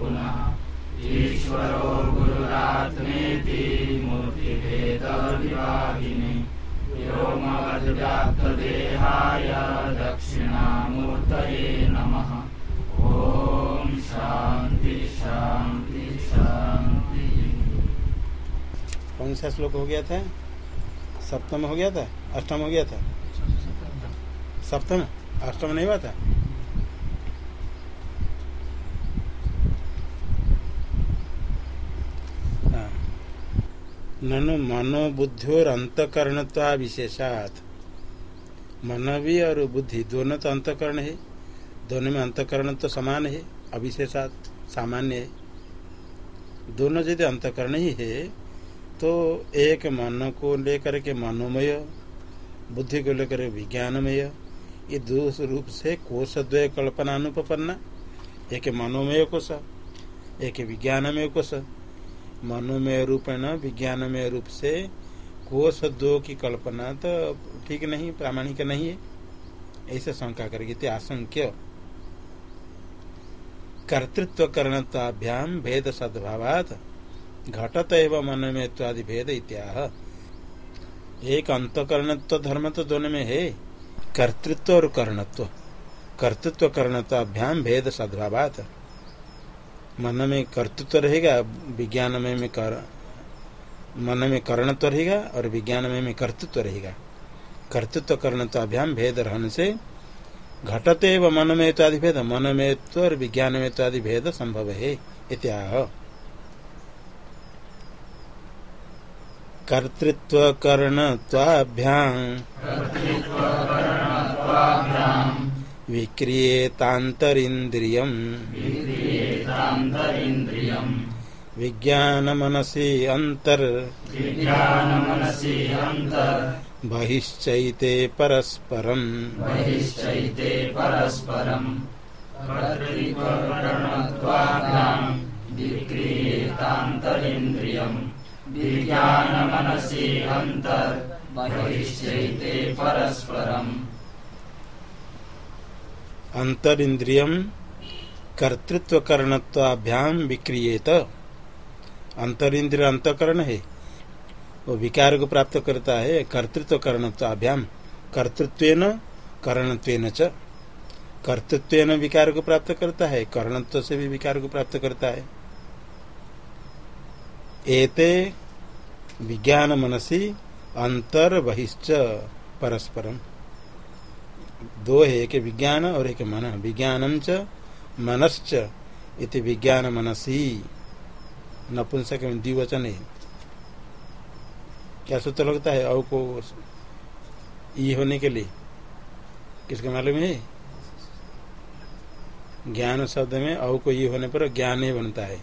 पुनः ईश्वरो गुरुरात्मेति मूर्तिभेदविभागिने व्योमवद्व्याप्तदेहाय कौन सा श्लोक हो गया था? सप्तम हो गया था? अष्टम हो गया था? सप्तम? अष्टम नहीं हुआ था हाँ। ननु अंतकरणत्वा विशेषात। मन भी और बुद्धि दोनों तो अंतकरण है, दोनों में अंतकरण तो समान है, अविशेषात सामान्य है। दोनों यदि अंतकरण ही है तो एक मन को लेकर के मनोमय, बुद्धि को लेकर विज्ञानमय, ये दो रूप से कोश द्वय कल्पना अनुपन्ना एक मनोमय कोश एक विज्ञानमय कोश मनोमय रूप रूपेण विज्ञानमय रूप से कोश दो की कल्पना तो ठीक नहीं, प्रामाणिक नहीं है। ऐसे शंका करके आशंक्य। कर्तृत्व करणताभ्याम भेद सद्भावात, घटत एवं मन में इत्यादि भेद इत्याह। एक अंतकरणत्व धर्म तो दोनों में है, कर्तृत्व और कर्णत्व। कर्तृत्व कर्णत्वाभ्याम भेद सद्भावात। मन में कर्तृत्व रहेगा विज्ञान में, कर मन में कर्णत्व रहेगा और विज्ञान में, में कर्तृत्व रहेगा। कर्तृत्व कर्णत्वाभ्याम भेद रहने से घटते व मन में इत्यादि भेद मन में और विज्ञान में इत्यादि भेद संभव है इत्याह। कर्तृत्व कर्णत्वाभ्याम विक्रियेतान्तरिन्द्रियम् विज्ञान मनसी अंतर विज्ञानमनसि अन्तर्। बहिश्चैते परस्परम्। बहिश्चैते परस्परम्। कर्तृत्वकरणत्वाभ्याम् विक्रियेतान्तरिन्द्रियम्। विज्ञानमनसि अन्तर्। बहिश्चैते परस्परम्। अंतरिंद्रियम कर्तृत्व कर्णत्वाभ्याम विक्रियेत। अंतरिंद्रिय अंतकरण है। वो विकार को प्राप्त करता है कर्तृत्व कर्णत्वाभ्याम कर्तृत्व करणत्वेन च। कर्तृत्व विकार को प्राप्त करता है, कर्णत्व से भी विकार को प्राप्त करता है। एते विज्ञान मनसी अंतर बहिश्च परस्परम। दो है, एक विज्ञान और एक मन। विज्ञानम च मनश्च इति विज्ञान मनसी नपुंसक में द्विवचन। है क्या सूत्र लगता है औ को ई होने के लिए? किसका मालूम है? ज्ञान शब्द में औ को ई होने पर ज्ञान ही बनता है।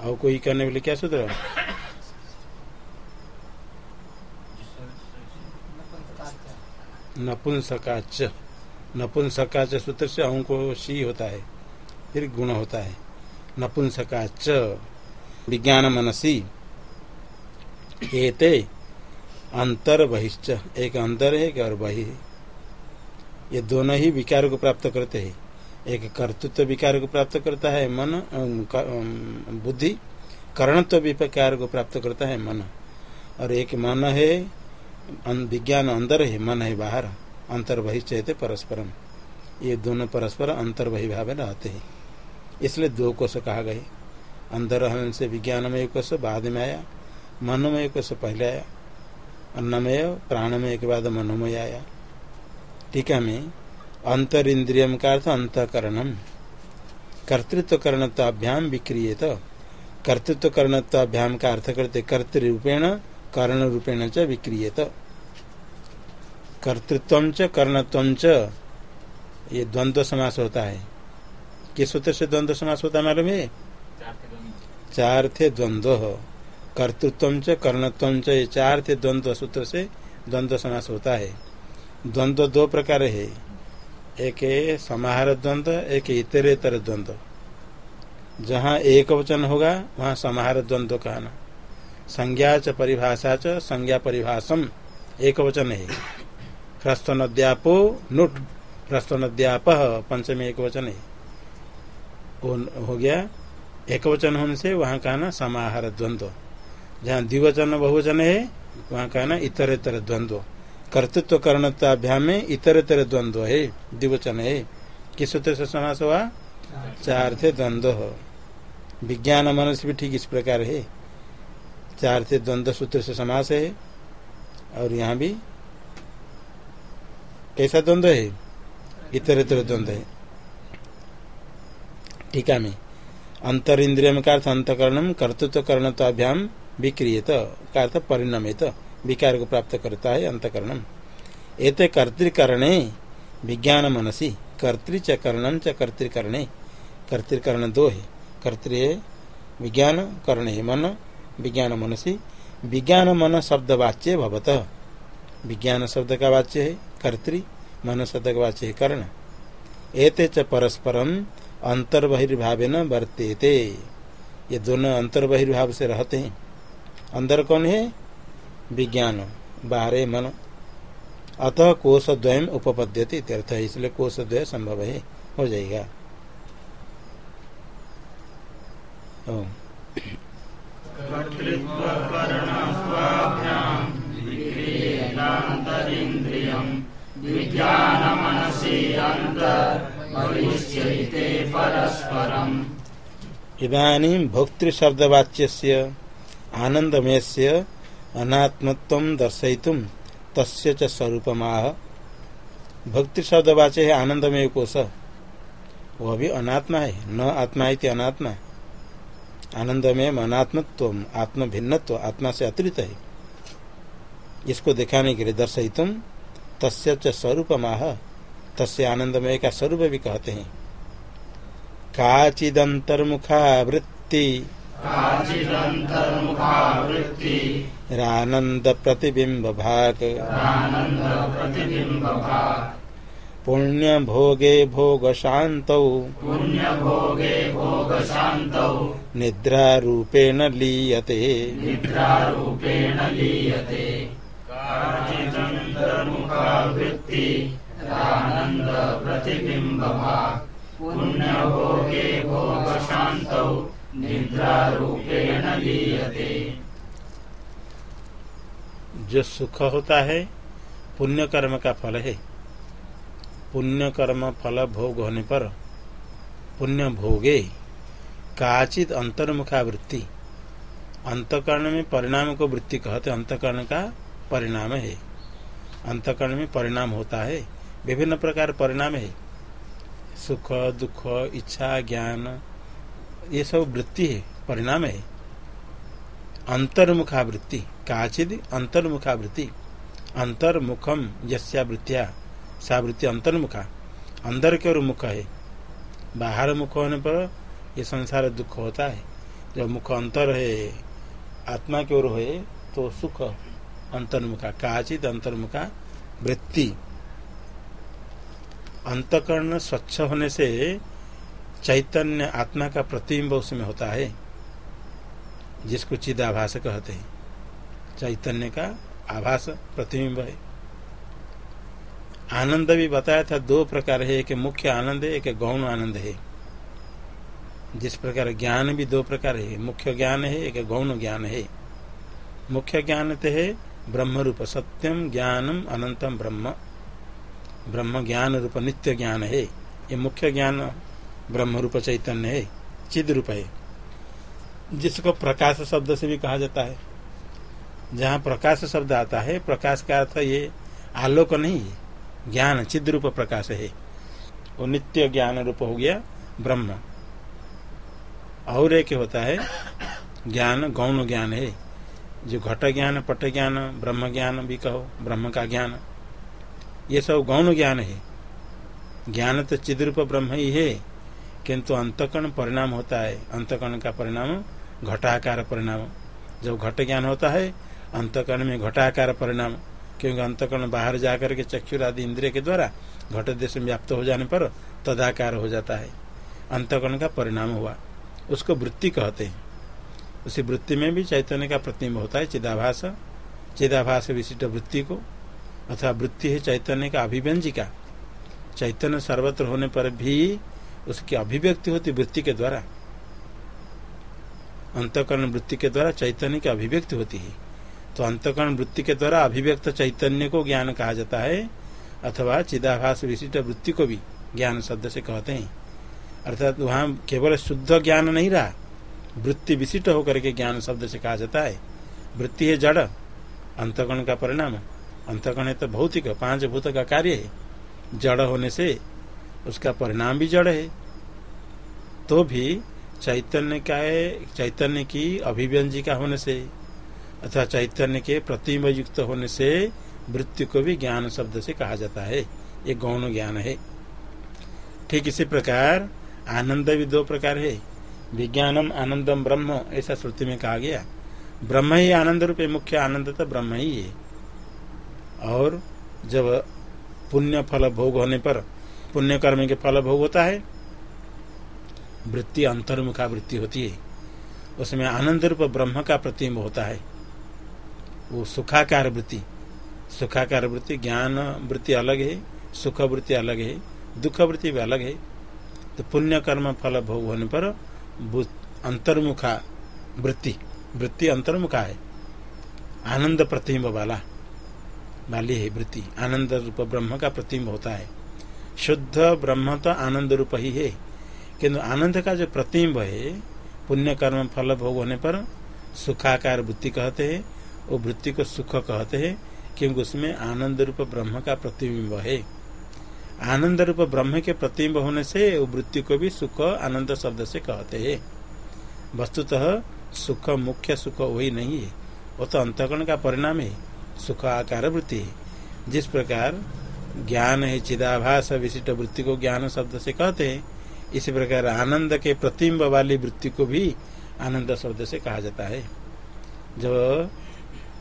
औ को ई करने के लिए क्या सूत्र? नपुंसकाच नपुंसकाच सूत्र से अहू को सी होता है, फिर गुण होता है। नपुंसकाच विज्ञान मनसी एते अंतर बहिश्च एक अंतर है, एक और बहि है। ये दोनों ही विकार को प्राप्त करते हैं। एक कर्तृत्व विकार को प्राप्त करता है मन बुद्धि, कर्णत्व विकार को प्राप्त करता है मन। और एक मन है विज्ञान अंदर है, मन है बाहर। अंतर बहिश्चयते परस्परम। ये दोनों परस्पर अंतर बहि भाव में रहते हैं। इसलिए दो कोष कहा गए। अंदर रहने से विज्ञानमय कोष बाद में आया मनोमय कोष पहले आया। अन्नमय, प्राणमय के बाद मनोमय आया। टीका में अंतर इंद्रियम का अर्थ अंतकरणम। कर्तृत्व करणत्वाभ्याम विक्रियत। कर्तृत्व करणत्वाभ्याम का अर्थ करते कर्तृरूपेण कर्ण रूपेण च विक्रियत। कर्तृत्व च कर्णत्व च। ये द्वंद्व समास होता है। किस सूत्र से द्वंद्व समास होता है मालूम है? चार थे द्वंद्व। कर्तृत्व च कर्णत्व च, ये चार थे द्वंद्व सूत्र से द्वंद्व समास होता है। द्वंद्व दो प्रकार है। एक है समाहार द्वंद्व, एक इतरेतर द्वंद्व। जहाँ एक वचन होगा, वहाँ समाहार द्वंद्व कहना। संज्ञा च परिभाषा च, संज्ञा परिभाषम एक वचन है। ह्रस्व नद्यापो नुट ह्रस्व नद्याप पंचमी एक वचन है हो गया एक वचन होने से वहाँ का ना समाहार द्वंद्व। जहाँ द्विवचन बहुवचन है, वहाँ का ना इतर इतर द्वंद्व। कर्तृत्व कर्णताभ्याम में इतर इतर द्वंद्व है, द्विवचन है। किस सूत्र से समास हुआ? चार थे द्वंद्व। विज्ञान मनस भी ठीक इस प्रकार है। चार थे द्वंद्व सूत्र से समास है, और यहाँ भी कैसा द्वंद्व है? इतर इतर द्वंद्व है। टीका में अंतर इंद्रियम का अर्थ अंतकरण कर्तृत्व कर्णत्वाभ्याम विक्रियत, का अर्थ परिणमित, विकार को प्राप्त करता है अंतकरण एते कर्तिकरणे विज्ञान मनसी कर्तृ च कर्ण च कर्तिकरणे। कर्तिकरण दो है। कर्तृ विज्ञान, कर्ण मन विज्ञान मनसी विज्ञान मन शब्द वाच्य भवत। विज्ञान शब्द का वाच्य है। कर्तृ मन शब्द का कर्ण। एते च परस्परम अंतर्बहिर्भाव न वर्तेते। ये दोनों अंतर्बहिर्भाव से रहते हैं। अंदर कौन है? विज्ञान, बाहर मन। अतः कोष द्वयम उपपद्यते तीर्थ है, इसलिए कोष द्वय संभव है, हो जाएगा। विज्ञान मनसी अंतर इधानी भोक्तृशब्दवाच्य आनंदमय से अनात्मत्व दर्शयितुम तस्य च स्वरूपमाह। भक्ति शब्दवाच्य है आनंदमय कोश। वह भी अनात्मा है, न आत्मा इति अनात्मा आनंदमय अनात्मत्व आत्म भिन्नत्व आत्मा से अतिरिक्त है। इसको दिखाने के लिए दर्शयितुम तस्य च स्वरूपमाह। तस्य आनंदमय का स्वरूप भी कहते हैं। काचिदंतर्मुखा वृत्ति रानंद प्रतिबिंब भाग पुण्य भोगे भोग शांत पुण्य भोगे भोग शांत निद्रा रूपेण लीयते। निद्रा रूपेण लीयते काचिदंतर्मुखा वृत्ति आनंद प्रतिबिंब पुण्य भोगे भोग शांत निद्रा रूपेण लीयते जो सुख होता है पुण्य कर्म का फल है। पुण्य कर्म फल भोग होने पर पुण्य भोगे काचित अंतर्मुखा वृत्ति अंतकरण में परिणाम को वृत्ति कहते अंतकरण का परिणाम है। अंतकरण में परिणाम होता है। विभिन्न प्रकार परिणाम है। सुख, दुख, इच्छा, ज्ञान, ये सब वृत्ति है, परिणाम है। अंतर्मुखा वृत्ति काचिद अंतर्मुखा वृत्ति अंतर्मुखम यस्या वृत्तिया सा वृत्ति अंतर्मुखा। अंदर के ओर मुख है। बाहर मुख होने पर ये संसार दुख होता है। जब मुख अंतर है, आत्मा की ओर है तो सुख अंतर्मुखा काचित अंतर्मुखा वृत्ति। अंतकरण स्वच्छ होने से चैतन्य आत्मा का प्रतिबिंब उसमें होता है, जिसको चिदाभास कहते हैं। चैतन्य का आभास प्रतिबिंब है। आनंद भी बताया था, दो प्रकार है, एक मुख्य आनंद है, एक गौण आनंद है। जिस प्रकार ज्ञान भी दो प्रकार है, मुख्य ज्ञान है, एक गौण ज्ञान है। मुख्य ज्ञान तो है ब्रह्म रूप सत्यम ज्ञानम अनंतम ब्रह्म। ब्रह्म ज्ञान रूप नित्य ज्ञान है। ये मुख्य ज्ञान ब्रह्म रूप चैतन्य है, चिद रूप है। जिसको प्रकाश शब्द से भी कहा जाता है। जहाँ प्रकाश शब्द आता है, प्रकाश का अर्थ ये आलोक नहीं है ज्ञान, चिद रूप प्रकाश है। वो नित्य ज्ञान रूप हो गया ब्रह्म। और एक होता है ज्ञान, गौण ज्ञान है। जो घट ज्ञान पट ज्ञान ब्रह्म ज्ञान भी कहो, ब्रह्म का ज्ञान। ये सब गौण ज्ञान है। ज्ञान तो चिद्रूप ब्रह्म ही है, किंतु अंतकरण परिणाम होता है। अंतकरण का परिणाम, घटाकार परिणाम। जब घट ज्ञान होता है, अंतकरण में घटाकार परिणाम। क्योंकि अंतकरण बाहर जाकर के चक्षुर आदि इंद्रिय के द्वारा घट देश में व्याप्त हो जाने पर तदाकार हो जाता है। अंतकरण का परिणाम हुआ। उसको वृत्ति कहते हैं। उसी वृत्ति में भी चैतन्य का प्रतिम्ब होता है, चिदाभास। चेदाभास विशिष्ट वृत्ति को, अथवा वृत्ति है चैतन्य का अभिव्यंजिका। चैतन्य सर्वत्र होने पर भी उसकी अभिव्यक्ति होती वृत्ति के द्वारा। अंतकरण वृत्ति के द्वारा चैतन्य की अभिव्यक्ति होती है। तो अंतकरण वृत्ति के द्वारा अभिव्यक्त चैतन्य को ज्ञान कहा जाता है, अथवा चिदाभास विशिष्ट वृत्ति को भी ज्ञान शब्द से कहते हैं। अर्थात वहाँ केवल शुद्ध ज्ञान नहीं रहा वृत्ति विशिष्ट होकर के ज्ञान शब्द से कहा जाता है। वृत्ति है जड़, अंतकरण का परिणाम। अंतकरण है तो भौतिक, पाँच भूत का कार्य है। जड़ होने से उसका परिणाम भी जड़ है। तो भी चैतन्य का चैतन्य की अभिव्यंजिका होने से, अथवा चैतन्य के प्रतिम्ब युक्त होने से वृत्ति को भी ज्ञान शब्द से कहा जाता है। ये गौण ज्ञान है। ठीक इसी प्रकार, आनंद भी दो प्रकार है। विज्ञानम आनंदम ब्रह्म, ऐसा श्रुति में कहा गया। ब्रह्म ही आनंद रूप मुख्य आनंद तो ब्रह्म ही है। और जब पुण्य फल भोग होने पर पुण्य कर्म के फल भोग होता है, वृत्ति अंतर्मुखा वृत्ति होती है। उसमें आनंद रूप ब्रह्म का प्रतिम्ब होता है। वो सुखाकार वृत्ति। सुखाकार वृत्ति ज्ञान वृत्ति अलग है, सुख वृत्ति अलग है, दुख वृत्ति भी अलग है। तो पुण्य कर्म फल भोग होने पर अंतर्मुखा वृत्ति। वृत्ति अंतर्मुखा है। आनंद प्रतिम्ब वाला। वाली है वृत्ति। आनंद रूप ब्रह्म का प्रतिम्ब होता है। शुद्ध ब्रह्म तो आनंद रूप ही है। किंतु आनंद का जो प्रतिम्ब है, पुण्य कर्म फल भोग होने पर सुखाकार वृत्ति कहते हैं। वो वृत्ति को सुख कहते हैं, क्योंकि उसमें आनंद रूप ब्रह्म का प्रतिबिंब है। आनंद रूप ब्रह्म के प्रतिबिंब होने से वृत्ति को भी सुख आनंद शब्द से कहते हैं। वस्तुतः सुख मुख्य, सुख वही नहीं है। वो तो अंतकरण का परिणाम है, सुख आकार वृत्ति है। जिस प्रकार ज्ञान है, चिदाभास विशिष्ट वृत्ति को ज्ञान शब्द से कहते हैं, इसी प्रकार आनंद के प्रतिम्ब वाली वृत्ति को भी आनंद शब्द से कहा जाता है। जब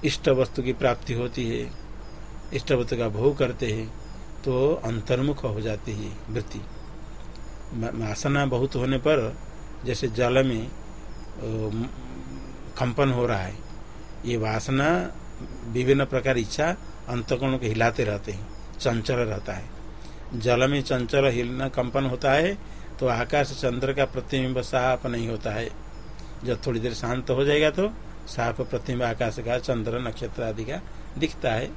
इष्ट वस्तु की प्राप्ति होती है, इष्ट वस्तु का भोग करते हैं तो अंतर्मुख हो जाती है वृत्ति। वासना बहुत होने पर जैसे जल में कंपन हो रहा है, ये वासना विभिन्न प्रकार इच्छा अंतकोण को हिलाते रहते हैं, चंचल रहता है। जल में चंचल हिलना कंपन होता है तो आकाश चंद्र का प्रतिबिंब साफ़ नहीं होता है। जब थोड़ी देर शांत हो जाएगा तो साफ़ प्रतिबिंब आकाश का, चंद्र नक्षत्र आदि का दिखता है।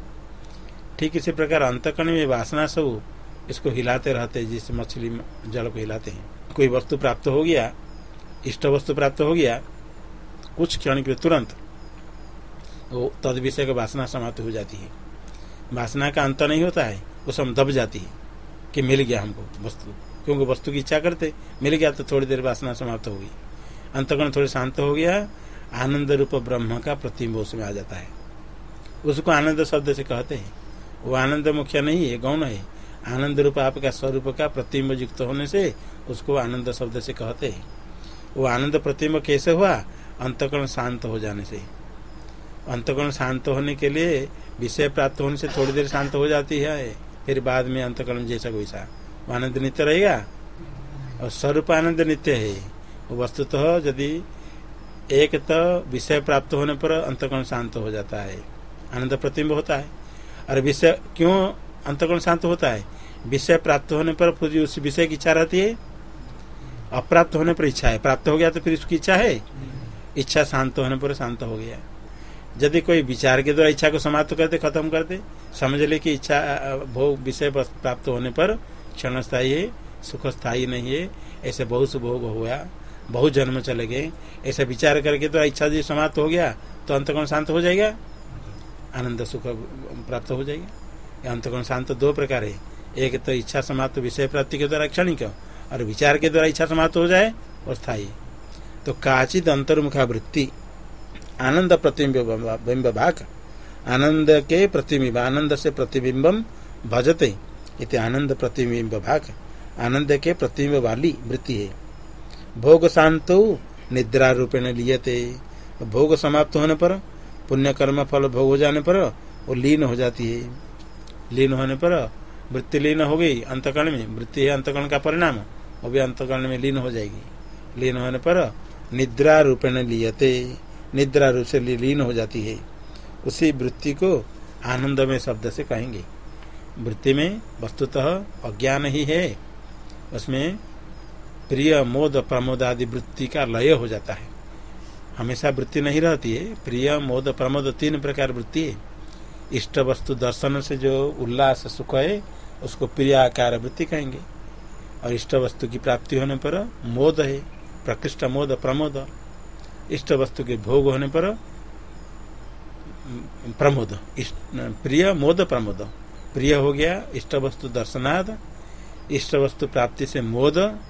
ठीक इसी प्रकार अंतकण में वासना सब इसको हिलाते रहते हैं, जिस मछली जल को हिलाते हैं। कोई वस्तु प्राप्त हो गया, इष्ट वस्तु प्राप्त हो गया, कुछ क्षण के तुरंत वो तद विषय की वासना समाप्त हो जाती है। वासना का अंत नहीं होता है, वो सब दब जाती है, कि मिल गया हमको वस्तु। क्योंकि वस्तु की इच्छा करते, मिल गया तो थोड़ी देर वासना समाप्त होगी अंतकरण थोड़ी शांत हो गया, आनंद रूप ब्रह्म का प्रतिम्ब उसमें आ जाता है। उसको आनंद शब्द से कहते हैं। वो आनंद मुख्य नहीं है गौण है। आनंद रूप आपका स्वरूप का प्रतिम्ब युक्त होने से उसको आनंद शब्द से कहते हैं। वो आनंद प्रतिम्ब कैसे हुआ? अंतकरण शांत हो जाने से। अंतकरण शांत होने के लिए विषय प्राप्त होने से थोड़ी देर शांत हो जाती है, फिर बाद में अंतकरण जैसा वैसा। आनंद नित्य रहेगा? और स्वरूप आनंद नित्य है। वस्तुतः यदि एक तो विषय प्राप्त होने पर अंतकरण शांत हो जाता है। आनंद प्रतिम्ब होता है। और विषय क्यों अंतकरण शांत होता है? विषय प्राप्त होने पर उस विषय की इच्छा रहती है। अप्राप्त होने पर इच्छा है। प्राप्त हो गया तो फिर उसकी इच्छा है। इच्छा शांत होने पर शांत हो गया। यदि कोई विचार के द्वारा इच्छा को समाप्त करते, खत्म करते, समझ ले कि इच्छा, भोग, विषय प्राप्त होने पर क्षण स्थायी है सुख स्थायी नहीं है, ऐसे बहुत भोग हुआ, बहुत जन्म चले गए, ऐसे विचार करके तो इच्छा जी समाप्त हो गया तो अंतकोण शांत हो जाएगा। आनंद सुख प्राप्त हो जाएगा। अंतकोण शांत दो प्रकार है। एक तो इच्छा समाप्त विषय प्राप्ति के द्वारा क्षणिक और विचार के द्वारा इच्छा समाप्त हो जाए और स्थायी। तो काचित अंतर्मुखा वृत्ति आनंद प्रतिबिंब भाग, आनंद के प्रतिबिंब, आनंद से प्रतिबिंबम भजते, इति आनंद प्रतिबिंब भाग, आनंद के प्रतिबिंब वाली वृत्ति है। भोग शांत निद्रा रूपेण लियते। भोग समाप्त होने पर पुण्य कर्म फल भोग हो जाने पर वो लीन हो जाती है। लीन होने पर वृत्ति लीन हो गई अंतकरण में। वृत्ति है अंतकरण का परिणाम, वो भी अंतकरण में लीन हो जाएगी। लीन होने पर निद्रा रूपेण लियते, निद्रा रूप से लीन हो जाती है। उसी वृत्ति को आनंद में शब्द से कहेंगे। वृत्ति में वस्तुतः अज्ञान ही है। उसमें प्रिय, मोद, प्रमोद आदि वृत्ति का लय हो जाता है। हमेशा वृत्ति नहीं रहती है। प्रिय, मोद, प्रमोद तीन प्रकार वृत्ति है। इष्ट वस्तु दर्शन से जो उल्लास, सुख है, उसको प्रिय आकार वृत्ति कहेंगे। और इष्ट वस्तु की प्राप्ति होने पर मोद है प्रकृष्ट मोद, प्रमोद। इष्ट वस्तु के भोग होने पर प्रमोद। प्रिय, मोद, प्रमोद। प्रिय हो गया इष्ट वस्तु दर्शनाद। इष्ट वस्तु प्राप्ति से मोद।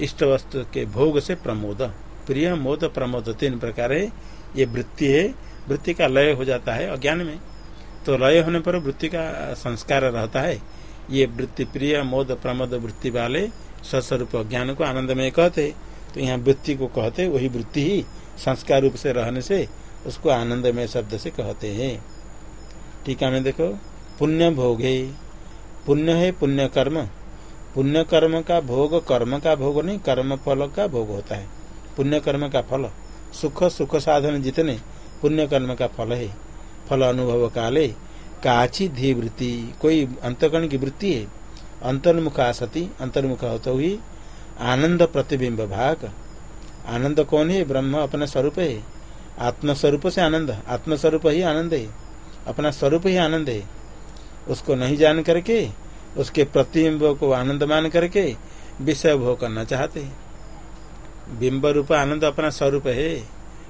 इष्ट वस्तु के भोग से प्रमोद। प्रिय मोद प्रमोद तीन प्रकार है ये वृत्ति है। वृत्ति का लय हो जाता है अज्ञान में। तो लय होने पर वृत्ति का संस्कार रहता है। ये वृत्ति प्रिय मोद प्रमोद वृत्ति वाले स्वस्वरूप अज्ञान को आनंद में कहते। तो यहाँ वृत्ति को कहते, वही वृत्ति ही संस्कार रूप से रहने से उसको आनंद में शब्द से कहते हैं। टीका में देखो। पुण्य भोग। है पुण्य है पुण्य कर्म। पुण्य कर्म का भोग, कर्म का भोग नहीं, कर्म फल का भोग होता है। पुण्य कर्म का फल, सुख सुख साधन जितने पुण्य कर्म का फल है। फल अनुभव काले, काची धी वृत्ति कोई अंतकरण की वृत्ति है। अंतर्मुख आसती, अंतर्मुख होते हुई आनंद प्रतिबिंब भाग। आनंद कौन है? ब्रह्म अपना स्वरूप है। आत्मस्वरूप से आनंद, आत्मस्वरूप ही आनंद है। अपना स्वरूप ही आनंद है। उसको नहीं जान करके, उसके प्रतिबिंब को आनंद मान करके, विषय भोग करना चाहते हैं। बिंब रूप आनंद अपना स्वरूप है।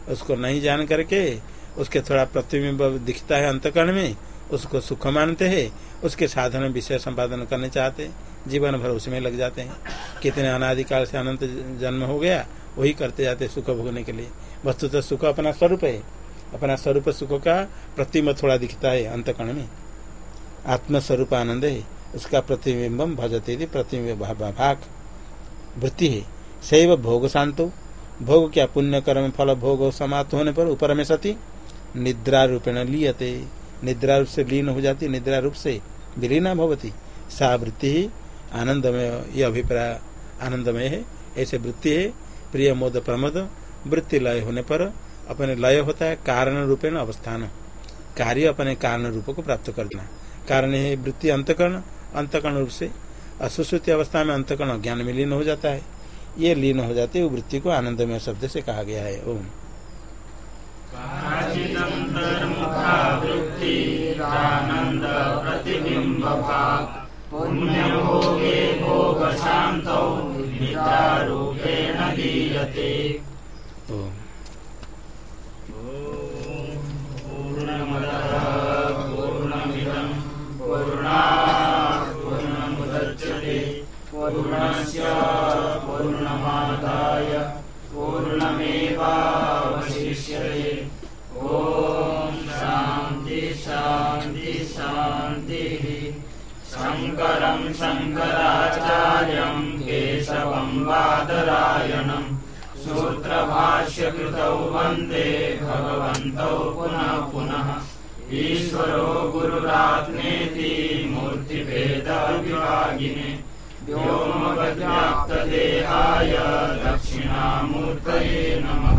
उसको नहीं जान करके उसके थोड़ा प्रतिबिंब दिखता है अंतकरण में, उसको सुख मानते हैं, उसके साधन विषय संपादन करने चाहते जीवन भर उसमें लग जाते हैं। कितने अनादिकाल से अनंत जन्म हो गया, वही करते जाते सुख भोगने के लिए। वस्तु तो सुख अपना स्वरूप है। अपना स्वरूप सुख का प्रतिम्ब थोड़ा दिखता है अंतकरण में। आत्मस्वरूप आनंद है। उसका प्रतिबिंबम भजते प्रतिबिंब भाग। वृत्ति है। सैव भोग शांतो भोग क्या पुण्य कर्म फल भोग समाप्त होने पर ऊपर में सती, निद्रा रूपेण लियते। निद्रा रूप से लीन हो जाती, निद्रा रूप से विलीना भवती। सा वृत्ति ही आनंदमय, ये अभिप्राय आनंदमय है। ऐसे वृत्ति है, प्रिय मोद प्रमोद, वृत्ति लय होने पर अपने लय होता है कारण रूपेण अवस्थान। कार्य अपने कारण रूप को प्राप्त करना। कारण है वृत्ति अंतकरण। अंतकरण रूप से असुश्रुति अवस्था में अंतकरण ज्ञान में लीन हो जाता है। ये लीन हो जाती है वृत्ति को आनंदमय शब्द से कहा गया है ओम। पूर्णा पूर्णस्य पूर्णमादाय पूर्णमेवावशिष्यते ॐ शान्ति शान्ति शान्तिः। शङ्करं शङ्कराचार्यं केशवं बादरायणम् सूत्रभाष्यकृतौ वंदे भगवन्तौ पुनः पुनः। ईश्वरो गुरुरात्मेति मूर्तिभेदविभागिने। व्योमव्याप्तदेहाय दक्षिणामूर्तये नमः।